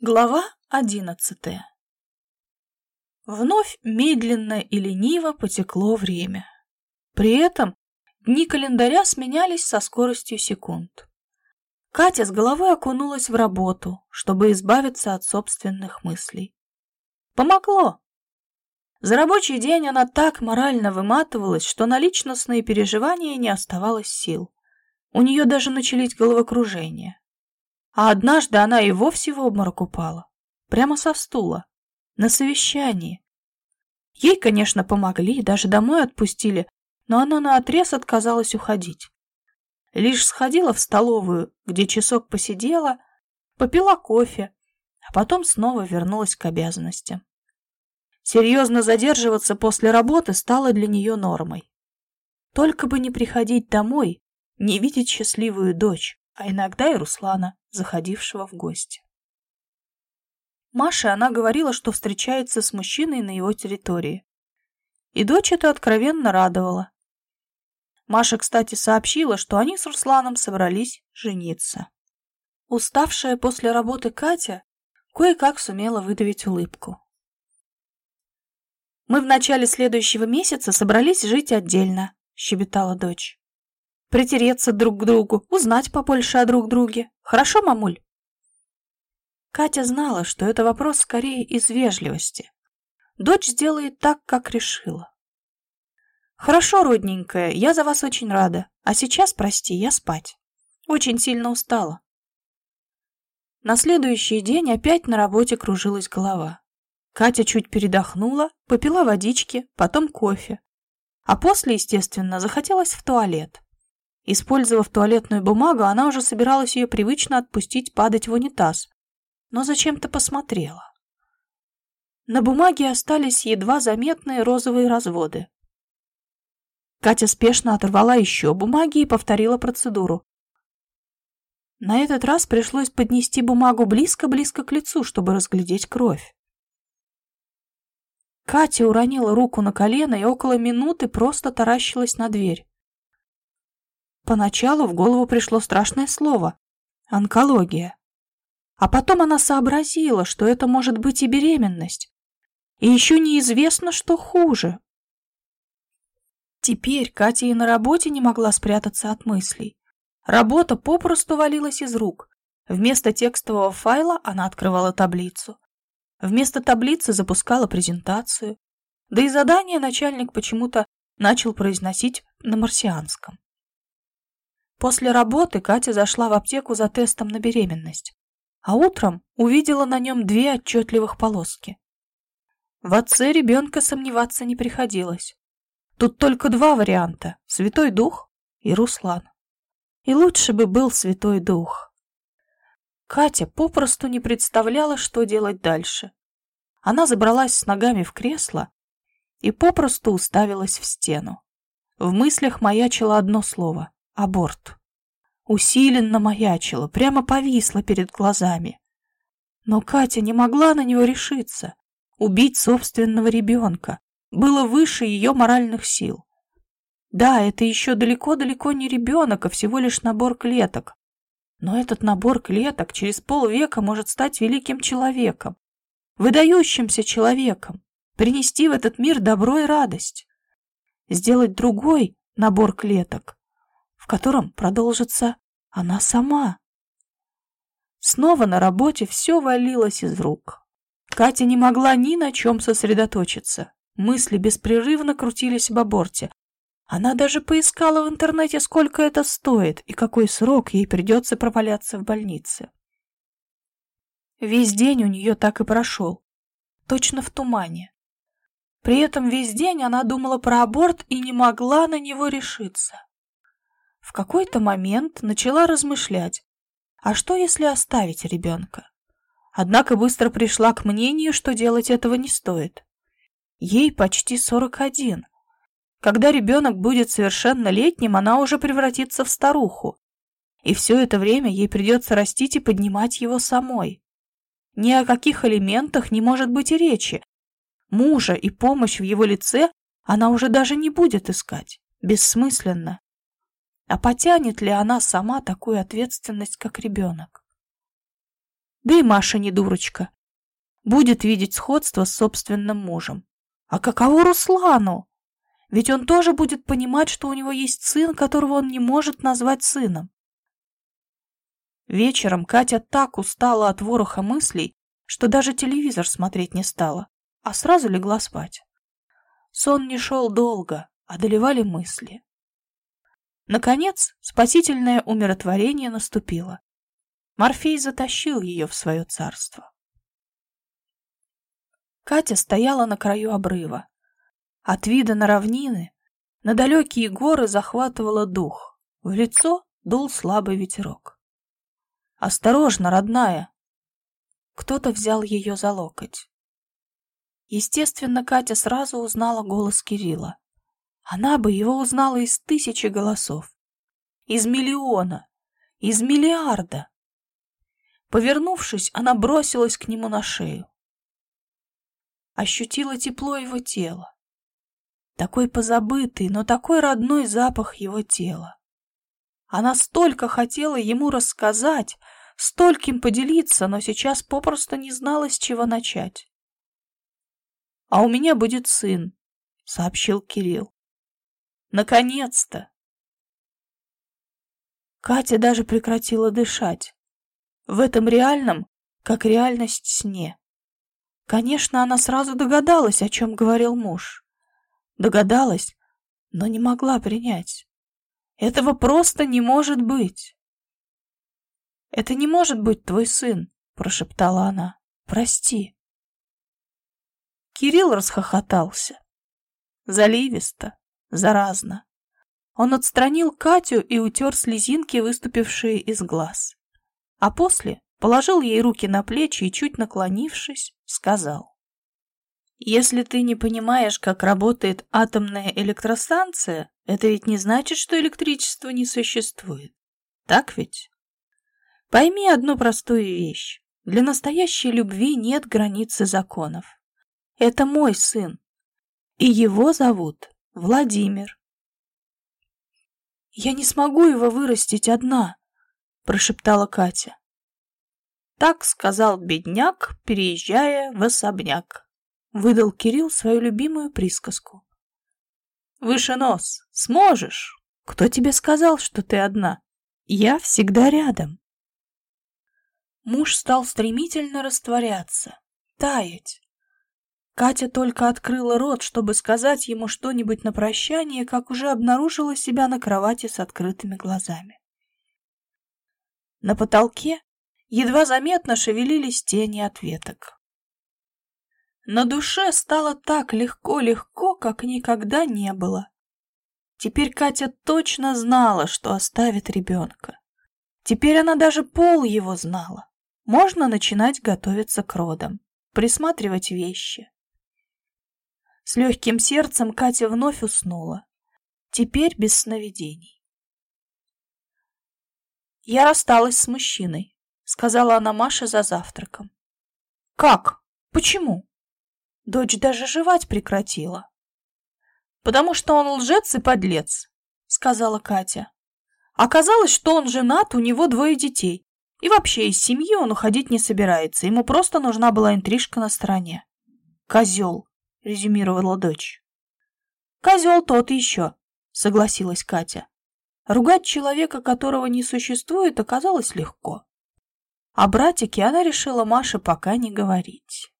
Глава одиннадцатая Вновь медленно и лениво потекло время. При этом дни календаря сменялись со скоростью секунд. Катя с головой окунулась в работу, чтобы избавиться от собственных мыслей. Помогло! За рабочий день она так морально выматывалась, что на личностные переживания не оставалось сил. У нее даже начались головокружения. А однажды она и вовсе в обморок упала. Прямо со стула. На совещании. Ей, конечно, помогли, даже домой отпустили, но она наотрез отказалась уходить. Лишь сходила в столовую, где часок посидела, попила кофе, а потом снова вернулась к обязанностям. Серьезно задерживаться после работы стало для нее нормой. Только бы не приходить домой, не видеть счастливую дочь, а иногда и Руслана, заходившего в гости. Маше она говорила, что встречается с мужчиной на его территории. И дочь это откровенно радовала. Маша, кстати, сообщила, что они с Русланом собрались жениться. Уставшая после работы Катя кое-как сумела выдавить улыбку. «Мы в начале следующего месяца собрались жить отдельно», — щебетала дочь притереться друг к другу, узнать побольше о друг друге. Хорошо, мамуль?» Катя знала, что это вопрос скорее из вежливости. Дочь сделает так, как решила. «Хорошо, родненькая, я за вас очень рада. А сейчас, прости, я спать. Очень сильно устала». На следующий день опять на работе кружилась голова. Катя чуть передохнула, попила водички, потом кофе. А после, естественно, захотелось в туалет. Использовав туалетную бумагу, она уже собиралась ее привычно отпустить падать в унитаз, но зачем-то посмотрела. На бумаге остались едва заметные розовые разводы. Катя спешно оторвала еще бумаги и повторила процедуру. На этот раз пришлось поднести бумагу близко-близко к лицу, чтобы разглядеть кровь. Катя уронила руку на колено и около минуты просто таращилась на дверь. Поначалу в голову пришло страшное слово — онкология. А потом она сообразила, что это может быть и беременность. И еще неизвестно, что хуже. Теперь Катя и на работе не могла спрятаться от мыслей. Работа попросту валилась из рук. Вместо текстового файла она открывала таблицу. Вместо таблицы запускала презентацию. Да и задание начальник почему-то начал произносить на марсианском. После работы Катя зашла в аптеку за тестом на беременность, а утром увидела на нем две отчетливых полоски. В отце ребенка сомневаться не приходилось. Тут только два варианта — Святой Дух и Руслан. И лучше бы был Святой Дух. Катя попросту не представляла, что делать дальше. Она забралась с ногами в кресло и попросту уставилась в стену. В мыслях маячило одно слово — Аборт. Усиленно маячила, прямо повисла перед глазами. Но Катя не могла на него решиться. Убить собственного ребенка было выше ее моральных сил. Да, это еще далеко-далеко не ребенок, а всего лишь набор клеток. Но этот набор клеток через полвека может стать великим человеком, выдающимся человеком, принести в этот мир добро и радость. Сделать другой набор клеток в котором продолжится она сама. Снова на работе все валилось из рук. Катя не могла ни на чем сосредоточиться. Мысли беспрерывно крутились об аборте. Она даже поискала в интернете, сколько это стоит и какой срок ей придется проваляться в больнице. Весь день у нее так и прошел. Точно в тумане. При этом весь день она думала про аборт и не могла на него решиться. В какой-то момент начала размышлять, а что если оставить ребенка? Однако быстро пришла к мнению, что делать этого не стоит. Ей почти 41. Когда ребенок будет совершеннолетним, она уже превратится в старуху. И все это время ей придется растить и поднимать его самой. Ни о каких элементах не может быть и речи. Мужа и помощь в его лице она уже даже не будет искать. Бессмысленно. А потянет ли она сама такую ответственность, как ребенок? Да и Маша не дурочка. Будет видеть сходство с собственным мужем. А каково Руслану? Ведь он тоже будет понимать, что у него есть сын, которого он не может назвать сыном. Вечером Катя так устала от вороха мыслей, что даже телевизор смотреть не стала, а сразу легла спать. Сон не шел долго, одолевали мысли. Наконец, спасительное умиротворение наступило. Морфей затащил ее в свое царство. Катя стояла на краю обрыва. От вида на равнины, на далекие горы захватывала дух. В лицо дул слабый ветерок. «Осторожно, родная!» Кто-то взял ее за локоть. Естественно, Катя сразу узнала голос Кирилла. Она бы его узнала из тысячи голосов. Из миллиона. Из миллиарда. Повернувшись, она бросилась к нему на шею. Ощутила тепло его тела. Такой позабытый, но такой родной запах его тела. Она столько хотела ему рассказать, стольким поделиться, но сейчас попросту не знала, с чего начать. «А у меня будет сын», — сообщил Кирилл. «Наконец-то!» Катя даже прекратила дышать. В этом реальном, как реальность сне. Конечно, она сразу догадалась, о чем говорил муж. Догадалась, но не могла принять. Этого просто не может быть. «Это не может быть твой сын», — прошептала она. «Прости». Кирилл расхохотался. Заливисто, заразно. Он отстранил Катю и утер слезинки, выступившие из глаз. А после положил ей руки на плечи и, чуть наклонившись, сказал. «Если ты не понимаешь, как работает атомная электростанция, это ведь не значит, что электричества не существует. Так ведь? Пойми одну простую вещь. Для настоящей любви нет границы законов. Это мой сын, и его зовут Владимир. «Я не смогу его вырастить одна», — прошептала Катя. Так сказал бедняк, переезжая в особняк. Выдал Кирилл свою любимую присказку. «Выше нос! Сможешь! Кто тебе сказал, что ты одна? Я всегда рядом!» Муж стал стремительно растворяться, таять. Катя только открыла рот, чтобы сказать ему что-нибудь на прощание, как уже обнаружила себя на кровати с открытыми глазами. На потолке едва заметно шевелились тени от веток. На душе стало так легко-легко, как никогда не было. Теперь Катя точно знала, что оставит ребенка. Теперь она даже пол его знала. Можно начинать готовиться к родам, присматривать вещи. С легким сердцем Катя вновь уснула. Теперь без сновидений. «Я рассталась с мужчиной», — сказала она Маше за завтраком. «Как? Почему?» Дочь даже жевать прекратила. «Потому что он лжец и подлец», — сказала Катя. Оказалось, что он женат, у него двое детей. И вообще из семьи он уходить не собирается, ему просто нужна была интрижка на стороне. Козел резюмировала дочь. «Козел тот еще», — согласилась Катя. Ругать человека, которого не существует, оказалось легко. О братике она решила Маше пока не говорить.